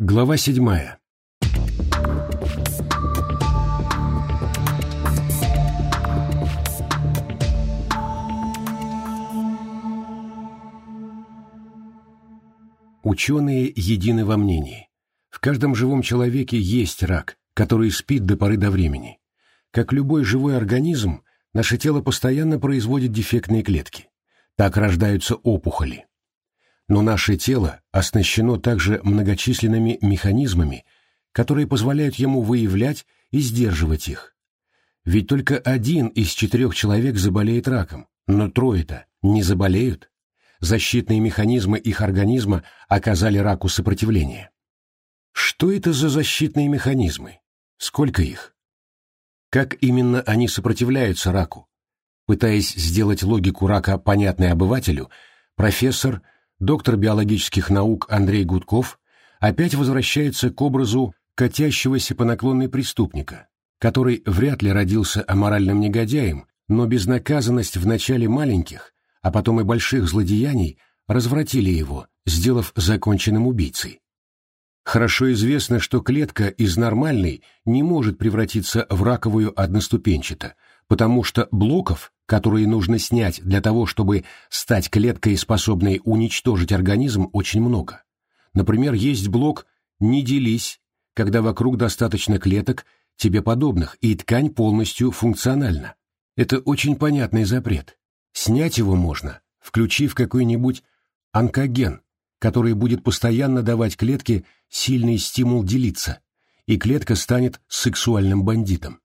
Глава седьмая. Ученые едины во мнении. В каждом живом человеке есть рак, который спит до поры до времени. Как любой живой организм, наше тело постоянно производит дефектные клетки. Так рождаются опухоли. Но наше тело оснащено также многочисленными механизмами, которые позволяют ему выявлять и сдерживать их. Ведь только один из четырех человек заболеет раком, но трое-то не заболеют. Защитные механизмы их организма оказали раку сопротивление. Что это за защитные механизмы? Сколько их? Как именно они сопротивляются раку? Пытаясь сделать логику рака понятной обывателю, профессор – доктор биологических наук Андрей Гудков опять возвращается к образу катящегося по наклонной преступника, который вряд ли родился аморальным негодяем, но безнаказанность в начале маленьких, а потом и больших злодеяний развратили его, сделав законченным убийцей. Хорошо известно, что клетка из нормальной не может превратиться в раковую одноступенчато, потому что блоков, которые нужно снять для того, чтобы стать клеткой, способной уничтожить организм, очень много. Например, есть блок «не делись», когда вокруг достаточно клеток, тебе подобных, и ткань полностью функциональна. Это очень понятный запрет. Снять его можно, включив какой-нибудь онкоген, который будет постоянно давать клетке сильный стимул делиться, и клетка станет сексуальным бандитом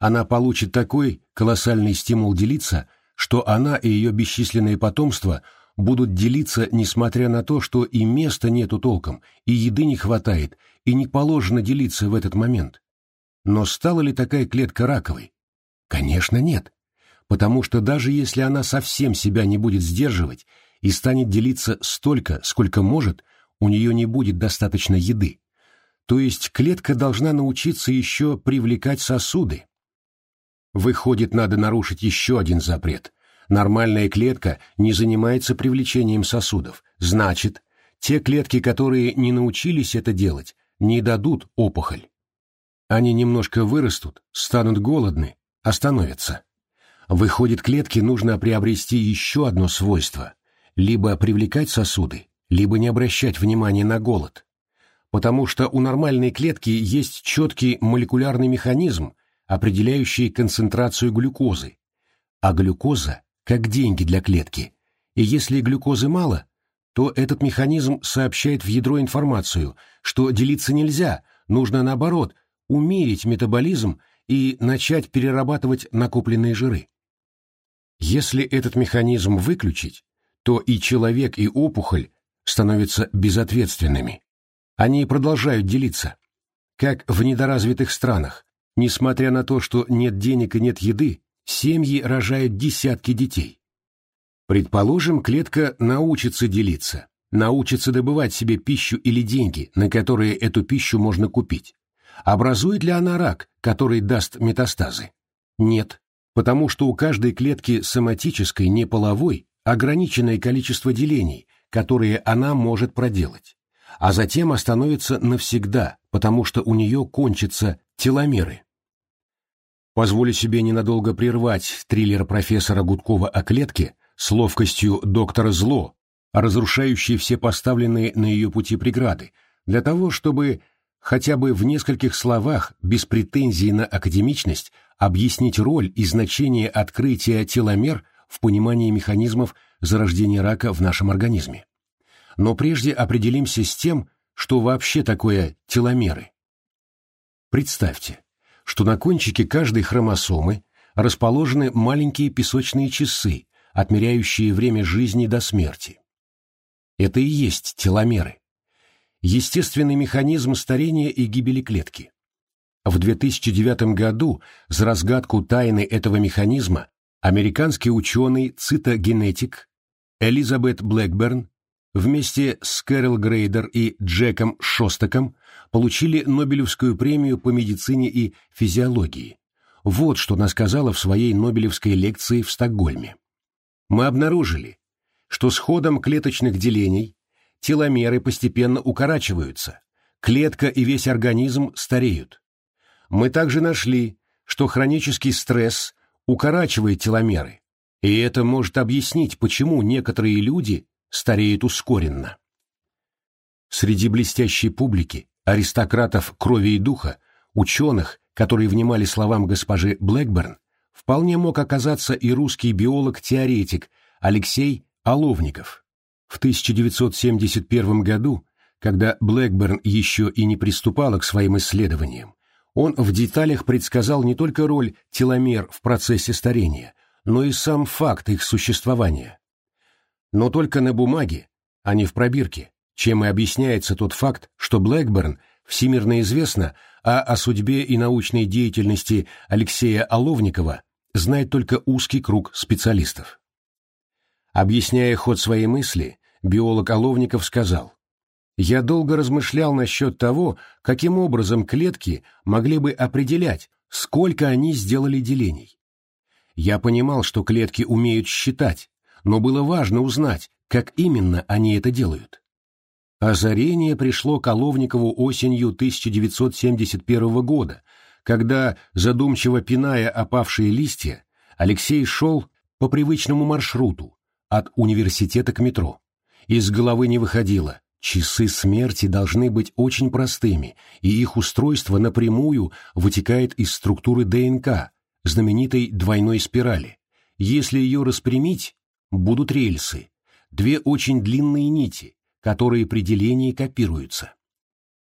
она получит такой колоссальный стимул делиться, что она и ее бесчисленные потомства будут делиться, несмотря на то, что и места нету толком, и еды не хватает, и не положено делиться в этот момент. Но стала ли такая клетка раковой? Конечно, нет. Потому что даже если она совсем себя не будет сдерживать и станет делиться столько, сколько может, у нее не будет достаточно еды. То есть клетка должна научиться еще привлекать сосуды, Выходит, надо нарушить еще один запрет. Нормальная клетка не занимается привлечением сосудов. Значит, те клетки, которые не научились это делать, не дадут опухоль. Они немножко вырастут, станут голодны, остановятся. Выходит, клетке нужно приобрести еще одно свойство – либо привлекать сосуды, либо не обращать внимания на голод. Потому что у нормальной клетки есть четкий молекулярный механизм, определяющие концентрацию глюкозы, а глюкоза как деньги для клетки, и если глюкозы мало, то этот механизм сообщает в ядро информацию, что делиться нельзя, нужно наоборот умерить метаболизм и начать перерабатывать накопленные жиры. Если этот механизм выключить, то и человек, и опухоль становятся безответственными. Они продолжают делиться. Как в недоразвитых странах, Несмотря на то, что нет денег и нет еды, семьи рожают десятки детей. Предположим, клетка научится делиться, научится добывать себе пищу или деньги, на которые эту пищу можно купить. Образует ли она рак, который даст метастазы? Нет, потому что у каждой клетки соматической, неполовой, ограниченное количество делений, которые она может проделать, а затем остановится навсегда, потому что у нее кончатся Теломеры. Позволю себе ненадолго прервать триллер профессора Гудкова о клетке с ловкостью доктора Зло, разрушающей все поставленные на ее пути преграды, для того, чтобы хотя бы в нескольких словах, без претензий на академичность, объяснить роль и значение открытия теломер в понимании механизмов зарождения рака в нашем организме. Но прежде определимся с тем, что вообще такое теломеры. Представьте, что на кончике каждой хромосомы расположены маленькие песочные часы, отмеряющие время жизни до смерти. Это и есть теломеры. Естественный механизм старения и гибели клетки. В 2009 году за разгадку тайны этого механизма американский ученый-цитогенетик Элизабет Блэкберн вместе с Кэрол Грейдер и Джеком Шостаком получили Нобелевскую премию по медицине и физиологии. Вот что она сказала в своей Нобелевской лекции в Стокгольме. Мы обнаружили, что с ходом клеточных делений теломеры постепенно укорачиваются, клетка и весь организм стареют. Мы также нашли, что хронический стресс укорачивает теломеры, и это может объяснить, почему некоторые люди стареют ускоренно. Среди блестящей публики, аристократов крови и духа, ученых, которые внимали словам госпожи Блэкберн, вполне мог оказаться и русский биолог-теоретик Алексей Оловников. В 1971 году, когда Блэкберн еще и не приступала к своим исследованиям, он в деталях предсказал не только роль теломер в процессе старения, но и сам факт их существования. Но только на бумаге, а не в пробирке, чем и объясняется тот факт, что Блэкберн всемирно известно, а о судьбе и научной деятельности Алексея Оловникова знает только узкий круг специалистов. Объясняя ход своей мысли, биолог Оловников сказал, «Я долго размышлял насчет того, каким образом клетки могли бы определять, сколько они сделали делений. Я понимал, что клетки умеют считать, но было важно узнать, как именно они это делают. Озарение пришло Коловникову осенью 1971 года, когда, задумчиво пиная опавшие листья, Алексей шел по привычному маршруту от университета к метро. Из головы не выходило, часы смерти должны быть очень простыми, и их устройство напрямую вытекает из структуры ДНК, знаменитой двойной спирали. Если ее распрямить, будут рельсы, две очень длинные нити, которые при делении копируются.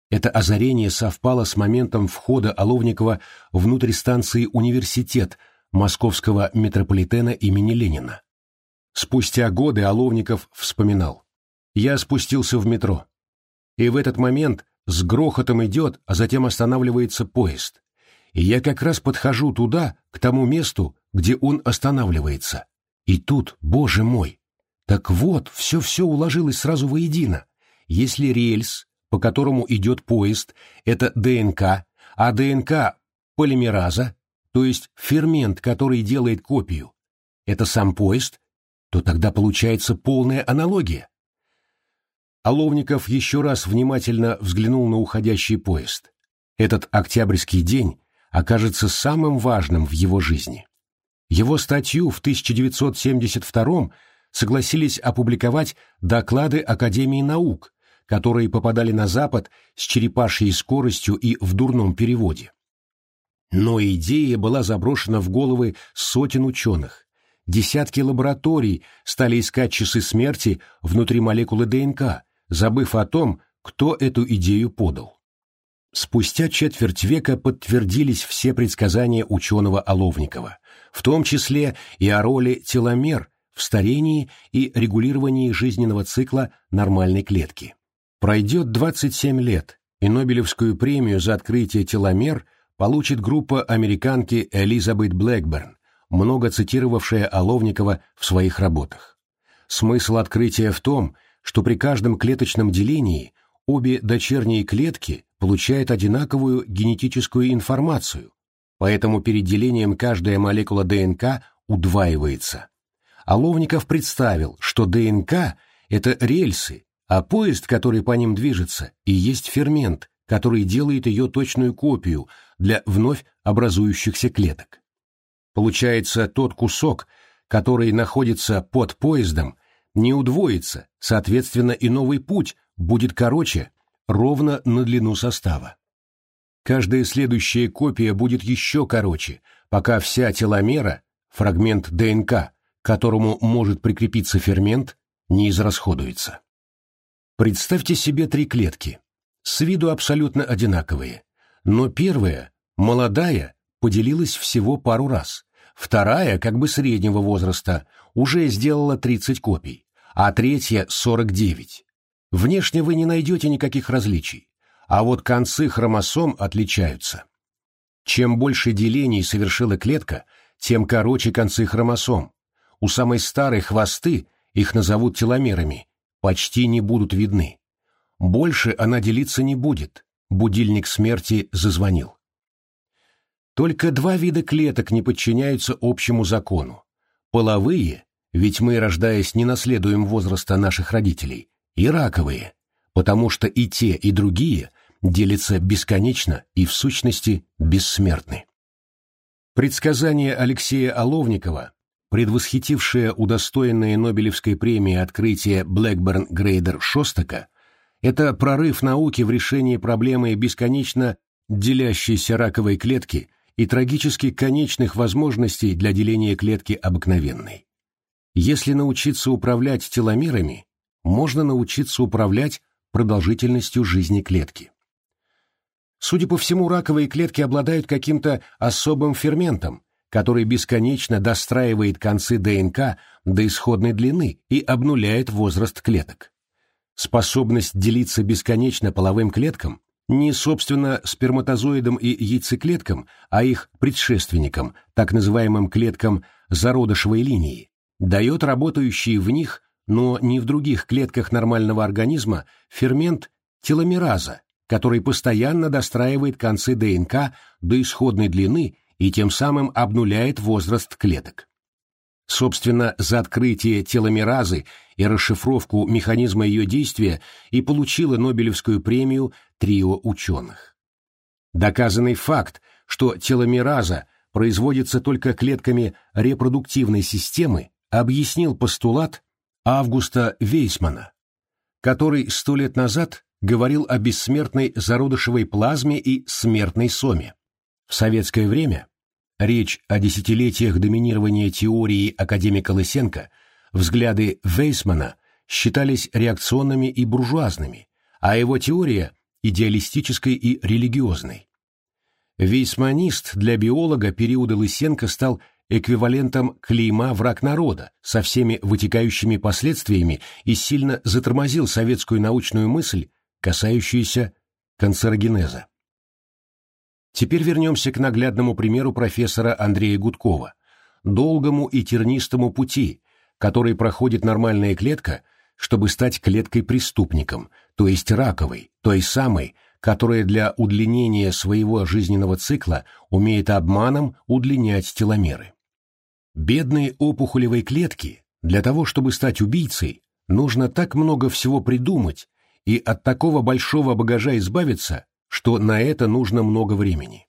Это озарение совпало с моментом входа Оловникова внутрь станции «Университет» московского метрополитена имени Ленина. Спустя годы Оловников вспоминал. «Я спустился в метро. И в этот момент с грохотом идет, а затем останавливается поезд. И я как раз подхожу туда, к тому месту, где он останавливается. И тут, боже мой, так вот, все-все уложилось сразу воедино. Если рельс, по которому идет поезд, это ДНК, а ДНК – полимераза, то есть фермент, который делает копию, это сам поезд, то тогда получается полная аналогия. Оловников еще раз внимательно взглянул на уходящий поезд. Этот октябрьский день окажется самым важным в его жизни. Его статью в 1972 согласились опубликовать доклады Академии наук, которые попадали на Запад с черепашьей скоростью и в дурном переводе. Но идея была заброшена в головы сотен ученых. Десятки лабораторий стали искать часы смерти внутри молекулы ДНК, забыв о том, кто эту идею подал. Спустя четверть века подтвердились все предсказания ученого Оловникова, в том числе и о роли теломер в старении и регулировании жизненного цикла нормальной клетки. Пройдет 27 лет, и Нобелевскую премию за открытие теломер получит группа американки Элизабет Блэкберн, много цитировавшая Оловникова в своих работах. Смысл открытия в том, что при каждом клеточном делении обе дочерние клетки получают одинаковую генетическую информацию, поэтому перед делением каждая молекула ДНК удваивается. Оловников представил, что ДНК – это рельсы, а поезд, который по ним движется, и есть фермент, который делает ее точную копию для вновь образующихся клеток. Получается, тот кусок, который находится под поездом, не удвоится, соответственно, и новый путь будет короче, ровно на длину состава. Каждая следующая копия будет еще короче, пока вся теломера, фрагмент ДНК, которому может прикрепиться фермент, не израсходуется. Представьте себе три клетки, с виду абсолютно одинаковые, но первая, молодая, поделилась всего пару раз, вторая, как бы среднего возраста, уже сделала 30 копий, а третья — 49. Внешне вы не найдете никаких различий, а вот концы хромосом отличаются. Чем больше делений совершила клетка, тем короче концы хромосом, у самой старой хвосты, их назовут теломерами, почти не будут видны. Больше она делиться не будет, будильник смерти зазвонил. Только два вида клеток не подчиняются общему закону. Половые, ведь мы, рождаясь, не наследуем возраста наших родителей, и раковые, потому что и те, и другие делятся бесконечно и в сущности бессмертны. Предсказание Алексея Оловникова, предвосхитившее удостоенное Нобелевской премии открытие Блэкберн Грейдер Шостака, это прорыв науки в решении проблемы бесконечно делящейся раковой клетки и трагически конечных возможностей для деления клетки обыкновенной. Если научиться управлять теломерами, можно научиться управлять продолжительностью жизни клетки. Судя по всему, раковые клетки обладают каким-то особым ферментом, который бесконечно достраивает концы ДНК до исходной длины и обнуляет возраст клеток. Способность делиться бесконечно половым клеткам не, собственно, сперматозоидам и яйцеклеткам, а их предшественникам, так называемым клеткам зародышевой линии, дает работающий в них, но не в других клетках нормального организма, фермент теломераза, который постоянно достраивает концы ДНК до исходной длины и тем самым обнуляет возраст клеток. Собственно, за открытие теломеразы и расшифровку механизма ее действия и получила Нобелевскую премию трио ученых. Доказанный факт, что теломераза производится только клетками репродуктивной системы, объяснил постулат Августа Вейсмана, который сто лет назад говорил о бессмертной зародышевой плазме и смертной соме. В советское время речь о десятилетиях доминирования теории академика Лысенко, взгляды Вейсмана считались реакционными и буржуазными, а его теория – идеалистической и религиозной. Вейсманист для биолога периода Лысенко стал эквивалентом клейма «враг народа» со всеми вытекающими последствиями и сильно затормозил советскую научную мысль, касающуюся канцерогенеза. Теперь вернемся к наглядному примеру профессора Андрея Гудкова, долгому и тернистому пути, который проходит нормальная клетка, чтобы стать клеткой-преступником, то есть раковой, той самой, которая для удлинения своего жизненного цикла умеет обманом удлинять теломеры. Бедные опухолевые клетки, для того, чтобы стать убийцей, нужно так много всего придумать и от такого большого багажа избавиться, что на это нужно много времени.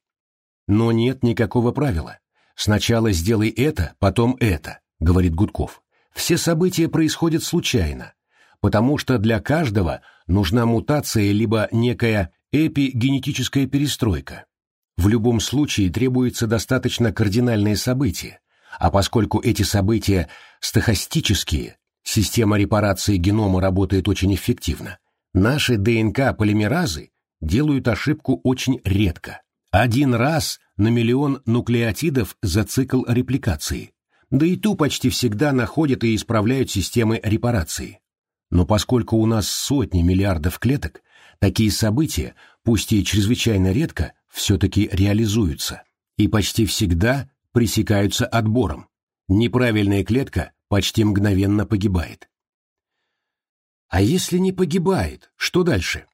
Но нет никакого правила. Сначала сделай это, потом это, говорит Гудков. Все события происходят случайно, потому что для каждого нужна мутация либо некая эпигенетическая перестройка. В любом случае требуется достаточно кардинальное событие, а поскольку эти события стохастические, система репарации генома работает очень эффективно, наши ДНК-полимеразы делают ошибку очень редко. Один раз на миллион нуклеотидов за цикл репликации. Да и ту почти всегда находят и исправляют системы репарации. Но поскольку у нас сотни миллиардов клеток, такие события, пусть и чрезвычайно редко, все-таки реализуются. И почти всегда пресекаются отбором. Неправильная клетка почти мгновенно погибает. А если не погибает, что дальше?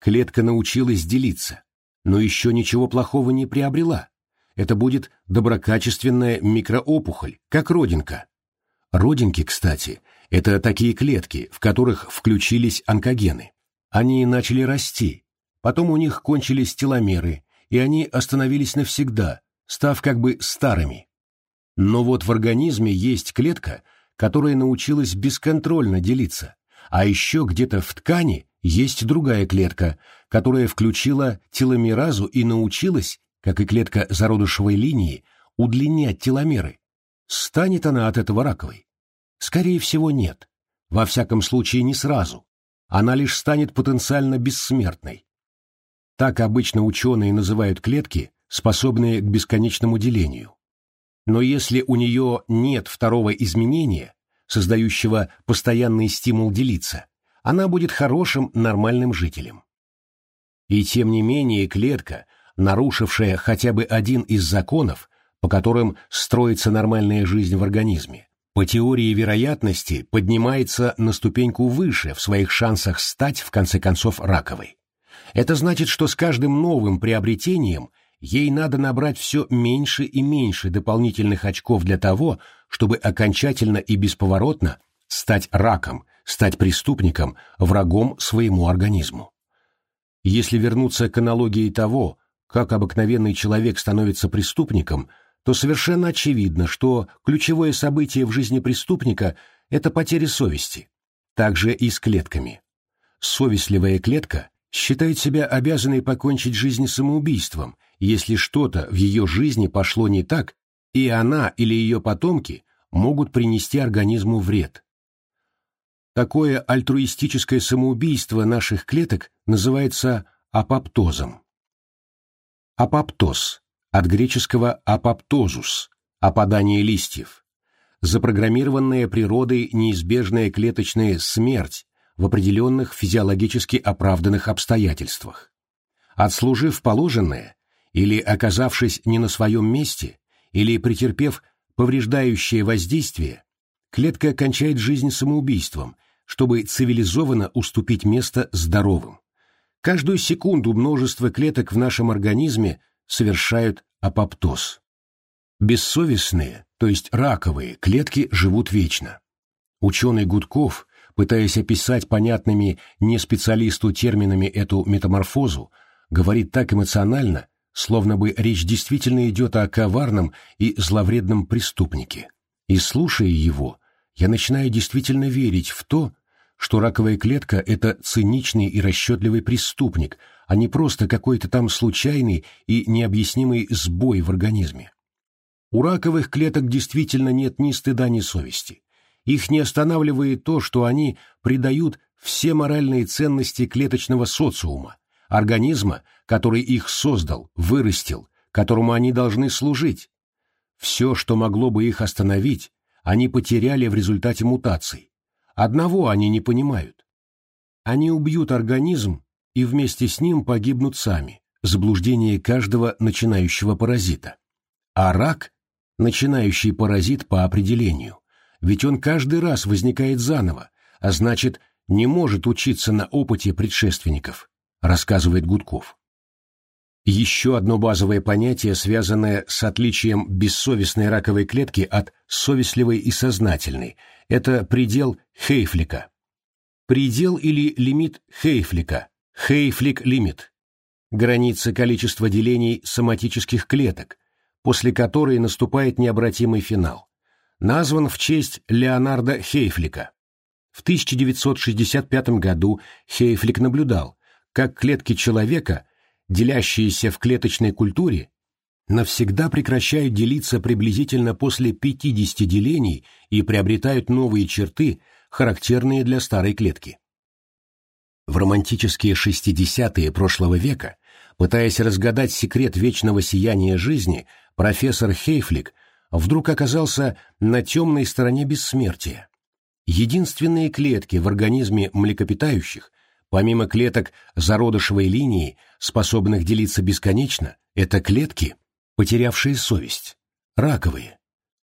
Клетка научилась делиться, но еще ничего плохого не приобрела. Это будет доброкачественная микроопухоль, как родинка. Родинки, кстати, это такие клетки, в которых включились онкогены. Они начали расти, потом у них кончились теломеры, и они остановились навсегда, став как бы старыми. Но вот в организме есть клетка, которая научилась бесконтрольно делиться, а еще где-то в ткани есть другая клетка, которая включила теломеразу и научилась, как и клетка зародышевой линии, удлинять теломеры. Станет она от этого раковой? Скорее всего, нет. Во всяком случае, не сразу. Она лишь станет потенциально бессмертной. Так обычно ученые называют клетки, способные к бесконечному делению. Но если у нее нет второго изменения, создающего постоянный стимул делиться, она будет хорошим нормальным жителем. И тем не менее клетка, нарушившая хотя бы один из законов, по которым строится нормальная жизнь в организме, по теории вероятности поднимается на ступеньку выше в своих шансах стать, в конце концов, раковой. Это значит, что с каждым новым приобретением ей надо набрать все меньше и меньше дополнительных очков для того, чтобы окончательно и бесповоротно стать раком, стать преступником, врагом своему организму. Если вернуться к аналогии того, как обыкновенный человек становится преступником, то совершенно очевидно, что ключевое событие в жизни преступника – это потеря совести. Также и с клетками. Совестливая клетка считает себя обязанной покончить жизнь самоубийством, если что-то в ее жизни пошло не так, и она или ее потомки могут принести организму вред. Такое альтруистическое самоубийство наших клеток называется апоптозом. Апоптоз от греческого апоптозус – опадание листьев. Запрограммированная природой неизбежная клеточная смерть в определенных физиологически оправданных обстоятельствах. Отслужив положенное, или оказавшись не на своем месте, или претерпев повреждающее воздействие, клетка кончает жизнь самоубийством, чтобы цивилизованно уступить место здоровым. Каждую секунду множество клеток в нашем организме совершают апоптоз. Бессовестные, то есть раковые, клетки живут вечно. Ученый Гудков, пытаясь описать понятными не специалисту терминами эту метаморфозу, говорит так эмоционально, словно бы речь действительно идет о коварном и зловредном преступнике. И слушая его, я начинаю действительно верить в то, что раковая клетка – это циничный и расчетливый преступник, а не просто какой-то там случайный и необъяснимый сбой в организме. У раковых клеток действительно нет ни стыда, ни совести. Их не останавливает то, что они придают все моральные ценности клеточного социума, организма, который их создал, вырастил, которому они должны служить. Все, что могло бы их остановить, они потеряли в результате мутаций. Одного они не понимают. Они убьют организм и вместе с ним погибнут сами, заблуждение каждого начинающего паразита. А рак – начинающий паразит по определению, ведь он каждый раз возникает заново, а значит, не может учиться на опыте предшественников рассказывает Гудков. Еще одно базовое понятие, связанное с отличием бессовестной раковой клетки от совестливой и сознательной, это предел Хейфлика. Предел или лимит Хейфлика, Хейфлик-лимит, граница количества делений соматических клеток, после которой наступает необратимый финал. Назван в честь Леонарда Хейфлика. В 1965 году Хейфлик наблюдал, как клетки человека, делящиеся в клеточной культуре, навсегда прекращают делиться приблизительно после 50 делений и приобретают новые черты, характерные для старой клетки. В романтические 60-е прошлого века, пытаясь разгадать секрет вечного сияния жизни, профессор Хейфлик вдруг оказался на темной стороне бессмертия. Единственные клетки в организме млекопитающих, Помимо клеток зародышевой линии, способных делиться бесконечно, это клетки, потерявшие совесть, раковые.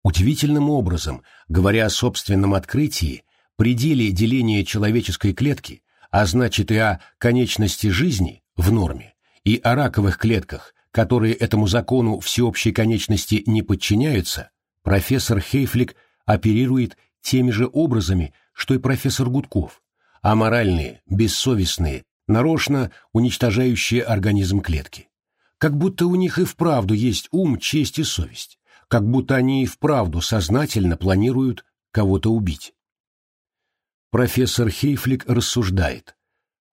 Удивительным образом, говоря о собственном открытии, пределе деления человеческой клетки, а значит и о конечности жизни в норме, и о раковых клетках, которые этому закону всеобщей конечности не подчиняются, профессор Хейфлик оперирует теми же образами, что и профессор Гудков, аморальные, бессовестные, нарочно уничтожающие организм клетки. Как будто у них и вправду есть ум, честь и совесть. Как будто они и вправду сознательно планируют кого-то убить. Профессор Хейфлик рассуждает.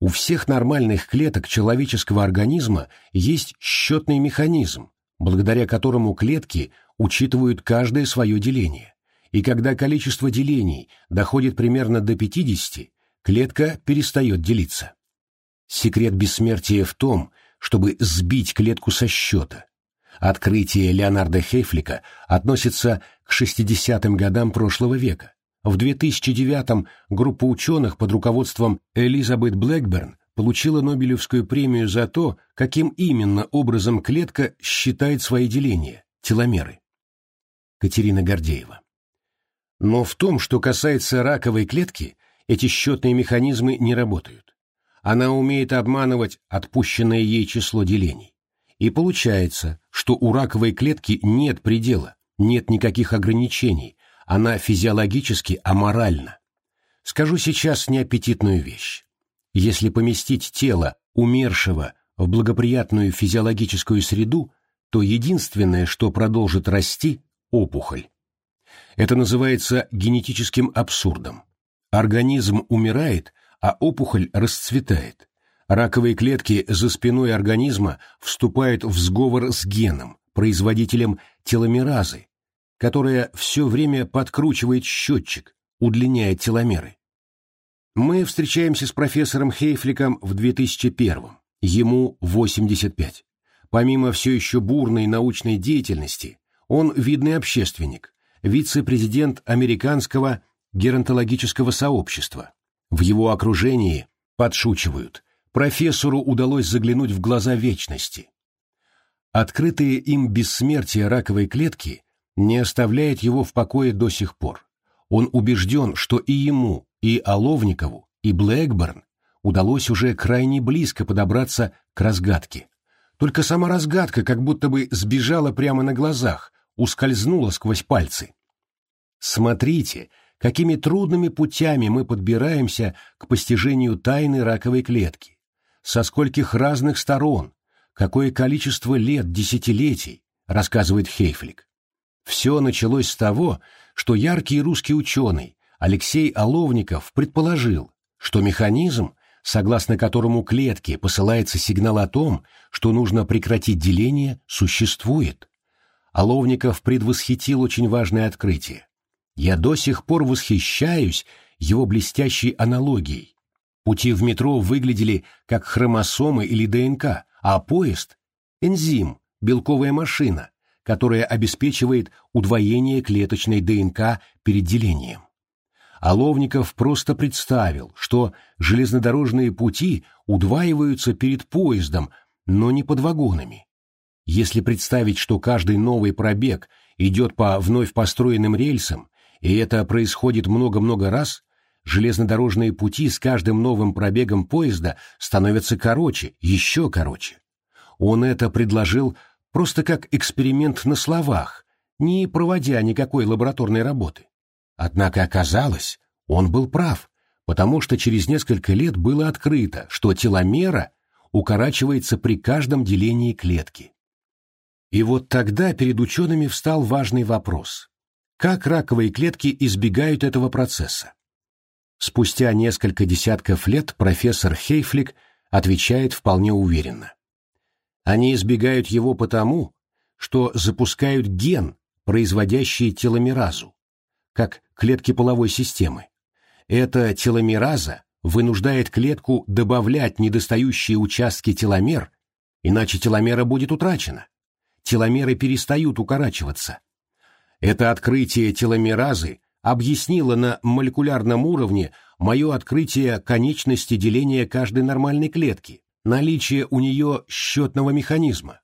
У всех нормальных клеток человеческого организма есть счетный механизм, благодаря которому клетки учитывают каждое свое деление. И когда количество делений доходит примерно до 50, клетка перестает делиться. Секрет бессмертия в том, чтобы сбить клетку со счета. Открытие Леонарда Хейфлика относится к 60-м годам прошлого века. В 2009-м группа ученых под руководством Элизабет Блэкберн получила Нобелевскую премию за то, каким именно образом клетка считает свои деления, теломеры. Катерина Гордеева. Но в том, что касается раковой клетки, эти счетные механизмы не работают. Она умеет обманывать отпущенное ей число делений. И получается, что у раковой клетки нет предела, нет никаких ограничений, она физиологически аморальна. Скажу сейчас неаппетитную вещь. Если поместить тело умершего в благоприятную физиологическую среду, то единственное, что продолжит расти – опухоль. Это называется генетическим абсурдом. Организм умирает, а опухоль расцветает. Раковые клетки за спиной организма вступают в сговор с геном, производителем теломеразы, которая все время подкручивает счетчик, удлиняя теломеры. Мы встречаемся с профессором Хейфликом в 2001 ему 85. Помимо все еще бурной научной деятельности, он видный общественник, вице-президент Американского геронтологического сообщества. В его окружении подшучивают. Профессору удалось заглянуть в глаза вечности. Открытые им бессмертие раковой клетки не оставляет его в покое до сих пор. Он убежден, что и ему, и Оловникову, и Блэкборн удалось уже крайне близко подобраться к разгадке. Только сама разгадка как будто бы сбежала прямо на глазах, ускользнула сквозь пальцы. Смотрите, какими трудными путями мы подбираемся к постижению тайны раковой клетки. Со скольких разных сторон, какое количество лет, десятилетий, рассказывает Хейфлик. Все началось с того, что яркий русский ученый Алексей Оловников предположил, что механизм, согласно которому клетке посылается сигнал о том, что нужно прекратить деление, существует. Оловников предвосхитил очень важное открытие. Я до сих пор восхищаюсь его блестящей аналогией. Пути в метро выглядели как хромосомы или ДНК, а поезд – энзим, белковая машина, которая обеспечивает удвоение клеточной ДНК перед делением. Оловников просто представил, что железнодорожные пути удваиваются перед поездом, но не под вагонами. Если представить, что каждый новый пробег идет по вновь построенным рельсам, и это происходит много-много раз, железнодорожные пути с каждым новым пробегом поезда становятся короче, еще короче. Он это предложил просто как эксперимент на словах, не проводя никакой лабораторной работы. Однако оказалось, он был прав, потому что через несколько лет было открыто, что теломера укорачивается при каждом делении клетки. И вот тогда перед учеными встал важный вопрос. Как раковые клетки избегают этого процесса? Спустя несколько десятков лет профессор Хейфлик отвечает вполне уверенно. Они избегают его потому, что запускают ген, производящий теломеразу, как клетки половой системы. Эта теломераза вынуждает клетку добавлять недостающие участки теломер, иначе теломера будет утрачена. Теломеры перестают укорачиваться. Это открытие теломеразы объяснило на молекулярном уровне мое открытие конечности деления каждой нормальной клетки, наличие у нее счетного механизма,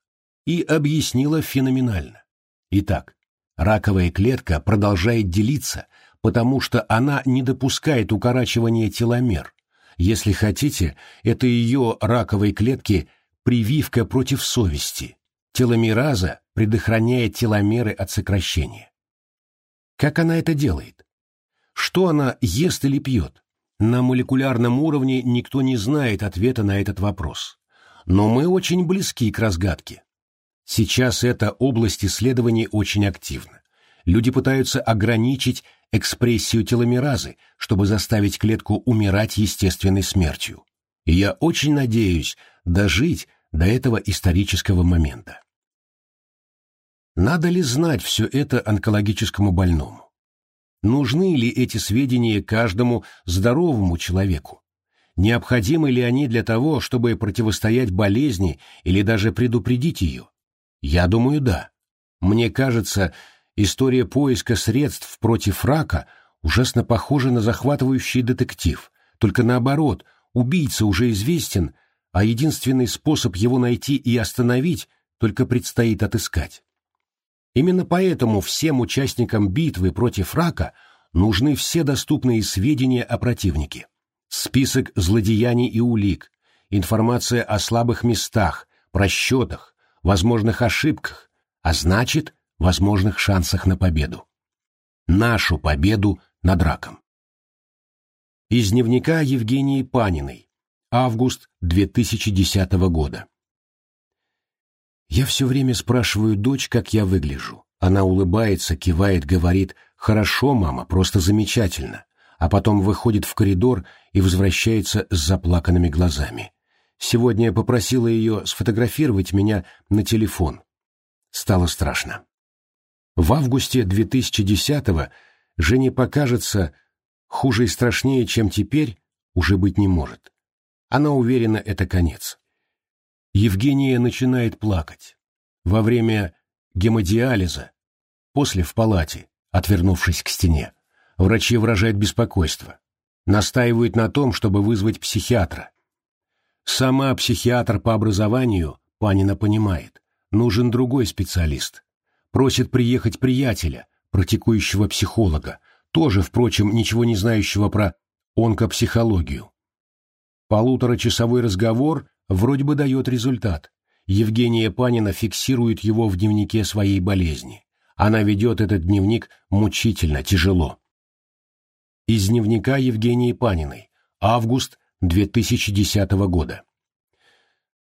и объяснило феноменально. Итак, Раковая клетка продолжает делиться, потому что она не допускает укорачивания теломер. Если хотите, это ее раковой клетки прививка против совести. Теломераза предохраняет теломеры от сокращения. Как она это делает? Что она ест или пьет? На молекулярном уровне никто не знает ответа на этот вопрос. Но мы очень близки к разгадке. Сейчас эта область исследований очень активна. Люди пытаются ограничить экспрессию теломеразы, чтобы заставить клетку умирать естественной смертью. И я очень надеюсь дожить до этого исторического момента. Надо ли знать все это онкологическому больному? Нужны ли эти сведения каждому здоровому человеку? Необходимы ли они для того, чтобы противостоять болезни или даже предупредить ее? Я думаю, да. Мне кажется, история поиска средств против рака ужасно похожа на захватывающий детектив, только наоборот, убийца уже известен, а единственный способ его найти и остановить только предстоит отыскать. Именно поэтому всем участникам битвы против рака нужны все доступные сведения о противнике. Список злодеяний и улик, информация о слабых местах, просчетах, возможных ошибках, а значит, возможных шансах на победу. Нашу победу над раком. Из дневника Евгении Паниной. август 2010 года. Я все время спрашиваю дочь, как я выгляжу. Она улыбается, кивает, говорит «Хорошо, мама, просто замечательно», а потом выходит в коридор и возвращается с заплаканными глазами. Сегодня я попросила ее сфотографировать меня на телефон. Стало страшно. В августе 2010-го Жене покажется хуже и страшнее, чем теперь, уже быть не может. Она уверена, это конец. Евгения начинает плакать. Во время гемодиализа, после в палате, отвернувшись к стене, врачи выражают беспокойство. Настаивают на том, чтобы вызвать психиатра. Сама психиатр по образованию, Панина понимает, нужен другой специалист. Просит приехать приятеля, практикующего психолога, тоже, впрочем, ничего не знающего про онкопсихологию. Полуторачасовой разговор вроде бы дает результат. Евгения Панина фиксирует его в дневнике своей болезни. Она ведет этот дневник мучительно, тяжело. Из дневника Евгении Паниной. Август 2010 года.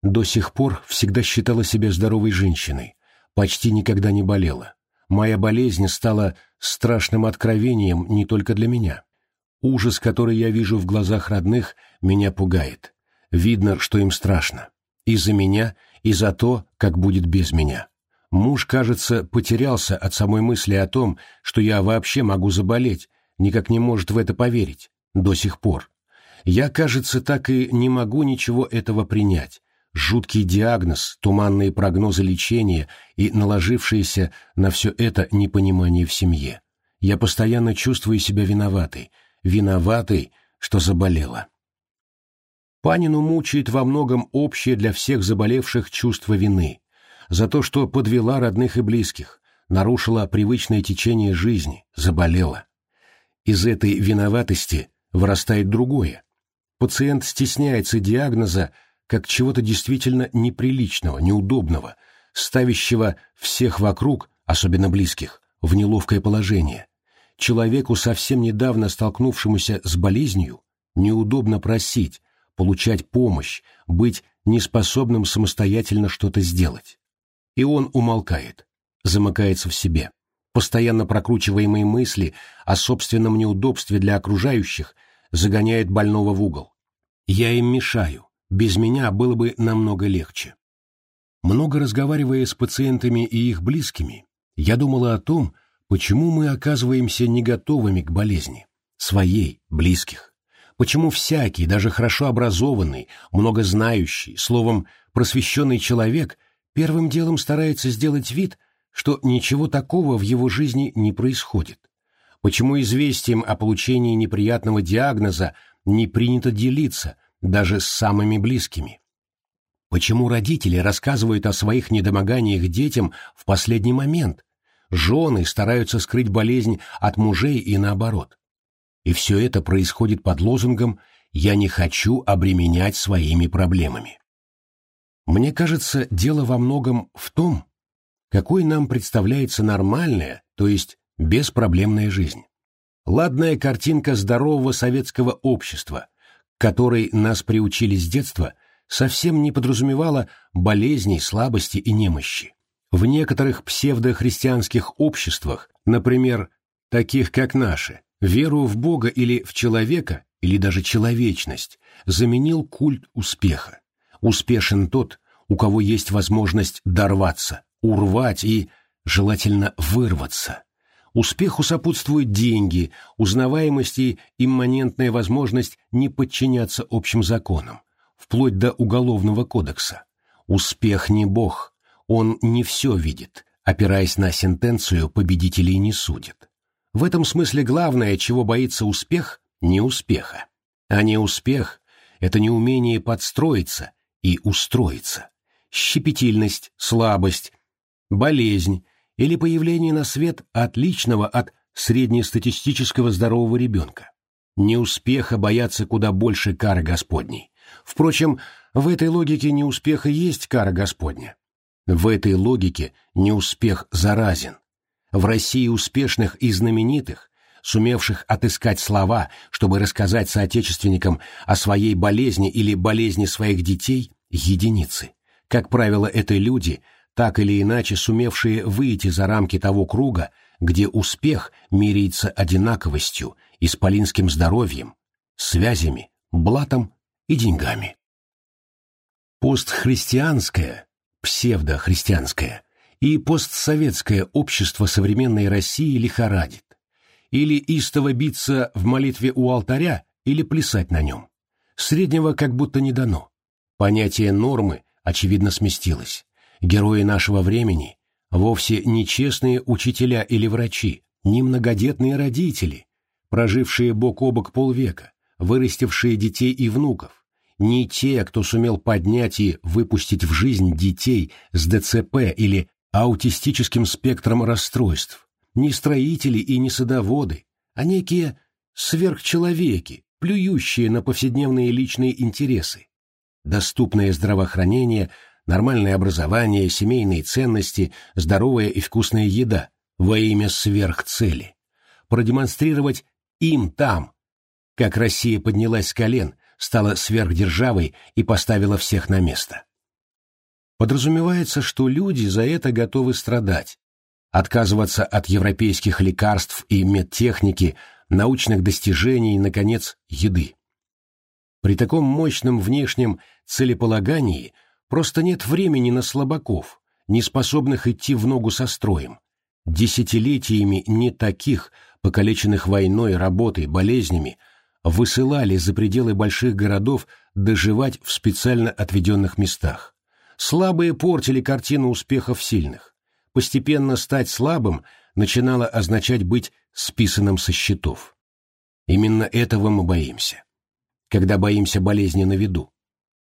До сих пор всегда считала себя здоровой женщиной, почти никогда не болела. Моя болезнь стала страшным откровением не только для меня. Ужас, который я вижу в глазах родных, меня пугает. Видно, что им страшно. И за меня, и за то, как будет без меня. Муж, кажется, потерялся от самой мысли о том, что я вообще могу заболеть, никак не может в это поверить. До сих пор. Я, кажется, так и не могу ничего этого принять. Жуткий диагноз, туманные прогнозы лечения и наложившееся на все это непонимание в семье. Я постоянно чувствую себя виноватой. Виноватой, что заболела. Панину мучает во многом общее для всех заболевших чувство вины. За то, что подвела родных и близких, нарушила привычное течение жизни, заболела. Из этой виноватости вырастает другое, Пациент стесняется диагноза как чего-то действительно неприличного, неудобного, ставящего всех вокруг, особенно близких, в неловкое положение. Человеку, совсем недавно столкнувшемуся с болезнью, неудобно просить, получать помощь, быть неспособным самостоятельно что-то сделать. И он умолкает, замыкается в себе. Постоянно прокручиваемые мысли о собственном неудобстве для окружающих загоняет больного в угол. Я им мешаю, без меня было бы намного легче. Много разговаривая с пациентами и их близкими, я думала о том, почему мы оказываемся не готовыми к болезни, своей, близких. Почему всякий, даже хорошо образованный, многознающий, словом, просвещенный человек первым делом старается сделать вид, что ничего такого в его жизни не происходит. Почему известием о получении неприятного диагноза не принято делиться, даже с самыми близкими? Почему родители рассказывают о своих недомоганиях детям в последний момент? Жены стараются скрыть болезнь от мужей и наоборот. И все это происходит под лозунгом «я не хочу обременять своими проблемами». Мне кажется, дело во многом в том, какой нам представляется нормальная, то есть Беспроблемная жизнь. Ладная картинка здорового советского общества, которой нас приучили с детства, совсем не подразумевала болезней, слабости и немощи. В некоторых псевдохристианских обществах, например, таких как наши, веру в Бога или в человека, или даже человечность, заменил культ успеха. Успешен тот, у кого есть возможность дорваться, урвать и, желательно, вырваться. Успеху сопутствуют деньги, узнаваемость и имманентная возможность не подчиняться общим законам, вплоть до уголовного кодекса. Успех не бог, он не все видит, опираясь на сентенцию победителей не судит. В этом смысле главное, чего боится успех, не успеха. А не успех – это неумение подстроиться и устроиться. Щепетильность, слабость, болезнь, или появление на свет отличного от среднестатистического здорового ребенка. Неуспеха боятся куда больше кары Господней. Впрочем, в этой логике неуспеха есть кара Господня. В этой логике неуспех заразен. В России успешных и знаменитых сумевших отыскать слова, чтобы рассказать соотечественникам о своей болезни или болезни своих детей, единицы. Как правило, это люди, так или иначе сумевшие выйти за рамки того круга, где успех меряется одинаковостью, исполинским здоровьем, связями, блатом и деньгами. Постхристианское, псевдохристианское и постсоветское общество современной России лихорадит. Или истово биться в молитве у алтаря, или плясать на нем. Среднего как будто не дано. Понятие нормы, очевидно, сместилось. Герои нашего времени вовсе не честные учителя или врачи, не многодетные родители, прожившие бок о бок полвека, вырастившие детей и внуков, не те, кто сумел поднять и выпустить в жизнь детей с ДЦП или аутистическим спектром расстройств, не строители и не садоводы, а некие сверхчеловеки, плюющие на повседневные личные интересы. Доступное здравоохранение, нормальное образование, семейные ценности, здоровая и вкусная еда во имя сверхцели. Продемонстрировать им там, как Россия поднялась с колен, стала сверхдержавой и поставила всех на место. Подразумевается, что люди за это готовы страдать, отказываться от европейских лекарств и медтехники, научных достижений и, наконец, еды. При таком мощном внешнем целеполагании просто нет времени на слабаков, не способных идти в ногу со строем. Десятилетиями не таких, покалеченных войной, работой, болезнями, высылали за пределы больших городов доживать в специально отведенных местах. Слабые портили картину успехов сильных. Постепенно стать слабым начинало означать быть списанным со счетов. Именно этого мы боимся. Когда боимся болезни на виду.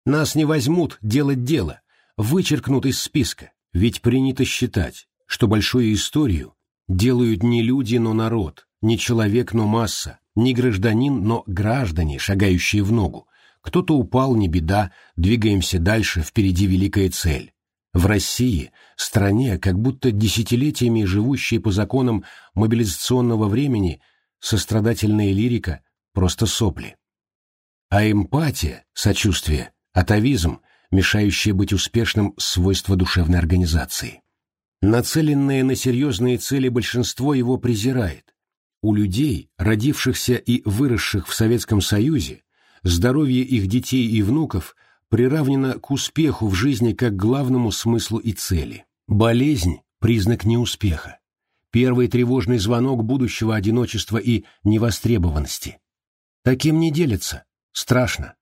Нас не возьмут делать дело, вычеркнут из списка, ведь принято считать, что большую историю делают не люди, но народ, не человек, но масса, не гражданин, но граждане, шагающие в ногу. Кто-то упал, не беда, двигаемся дальше, впереди великая цель. В России, стране, как будто десятилетиями живущей по законам мобилизационного времени, сострадательная лирика — просто сопли. А эмпатия, сочувствие, атовизм, мешающие быть успешным свойства душевной организации. Нацеленное на серьезные цели большинство его презирает, у людей, родившихся и выросших в Советском Союзе, здоровье их детей и внуков приравнено к успеху в жизни как главному смыслу и цели. Болезнь – признак неуспеха. Первый тревожный звонок будущего одиночества и невостребованности. Таким не делится. Страшно.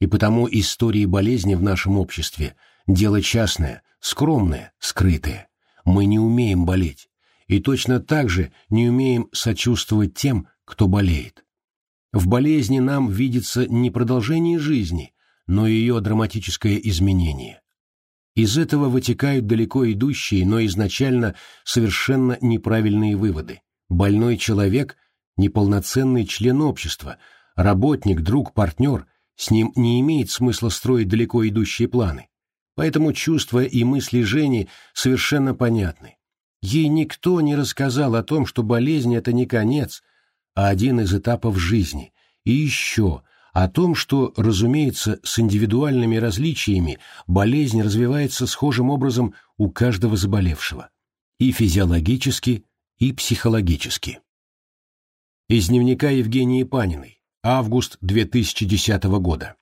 И потому истории болезни в нашем обществе – дело частное, скромное, скрытое. Мы не умеем болеть и точно так же не умеем сочувствовать тем, кто болеет. В болезни нам видится не продолжение жизни, но ее драматическое изменение. Из этого вытекают далеко идущие, но изначально совершенно неправильные выводы. Больной человек – неполноценный член общества, работник, друг, партнер, с ним не имеет смысла строить далеко идущие планы. Поэтому чувства и мысли Жени совершенно понятны. Ей никто не рассказал о том, что болезнь — это не конец, а один из этапов жизни. И еще о том, что, разумеется, с индивидуальными различиями болезнь развивается схожим образом у каждого заболевшего. И физиологически, и психологически. Из дневника Евгении Паниной. Август 2010 года.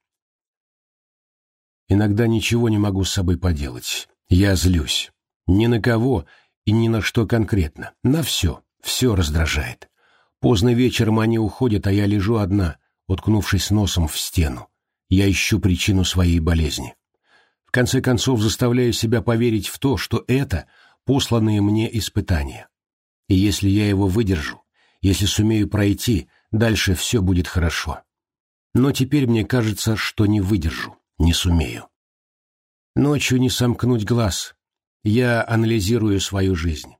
Иногда ничего не могу с собой поделать. Я злюсь. Ни на кого и ни на что конкретно. На все. Все раздражает. Поздно вечером они уходят, а я лежу одна, уткнувшись носом в стену. Я ищу причину своей болезни. В конце концов заставляю себя поверить в то, что это посланные мне испытания. И если я его выдержу, если сумею пройти, дальше все будет хорошо. Но теперь мне кажется, что не выдержу, не сумею. Ночью не сомкнуть глаз, я анализирую свою жизнь.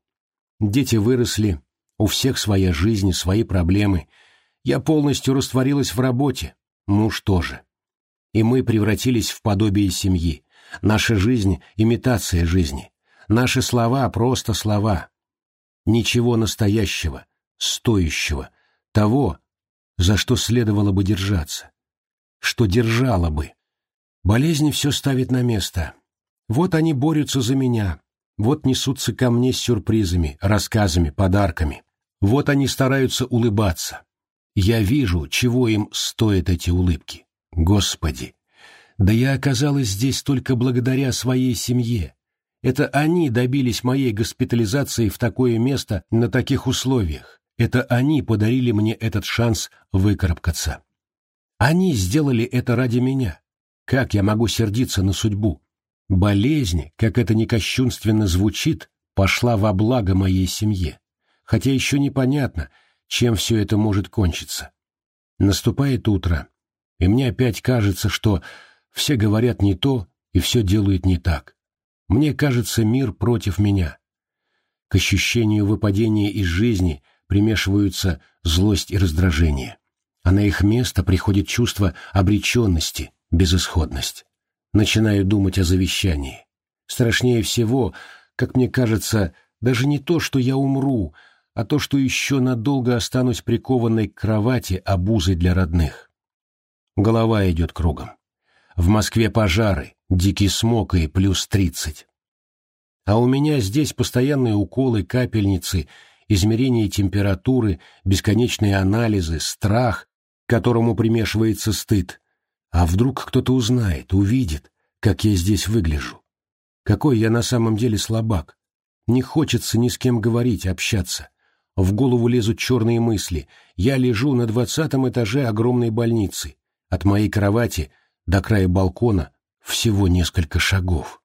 Дети выросли, у всех своя жизнь, свои проблемы. Я полностью растворилась в работе, муж тоже. И мы превратились в подобие семьи. Наша жизнь — имитация жизни. Наши слова — просто слова. Ничего настоящего, стоящего, того, за что следовало бы держаться, что держало бы. Болезнь все ставит на место. Вот они борются за меня, вот несутся ко мне с сюрпризами, рассказами, подарками. Вот они стараются улыбаться. Я вижу, чего им стоят эти улыбки. Господи! Да я оказалась здесь только благодаря своей семье. Это они добились моей госпитализации в такое место на таких условиях. Это они подарили мне этот шанс выкарабкаться. Они сделали это ради меня. Как я могу сердиться на судьбу? Болезнь, как это ни кощунственно звучит, пошла во благо моей семье. Хотя еще непонятно, чем все это может кончиться. Наступает утро, и мне опять кажется, что все говорят не то и все делают не так. Мне кажется, мир против меня. К ощущению выпадения из жизни примешиваются злость и раздражение, а на их место приходит чувство обреченности, безысходность. Начинаю думать о завещании. Страшнее всего, как мне кажется, даже не то, что я умру, а то, что еще надолго останусь прикованной к кровати обузой для родных. Голова идет кругом. В Москве пожары, дикий смог и плюс тридцать. А у меня здесь постоянные уколы, капельницы, измерение температуры, бесконечные анализы, страх, которому примешивается стыд. А вдруг кто-то узнает, увидит, как я здесь выгляжу? Какой я на самом деле слабак. Не хочется ни с кем говорить, общаться. В голову лезут черные мысли. Я лежу на двадцатом этаже огромной больницы. От моей кровати до края балкона всего несколько шагов.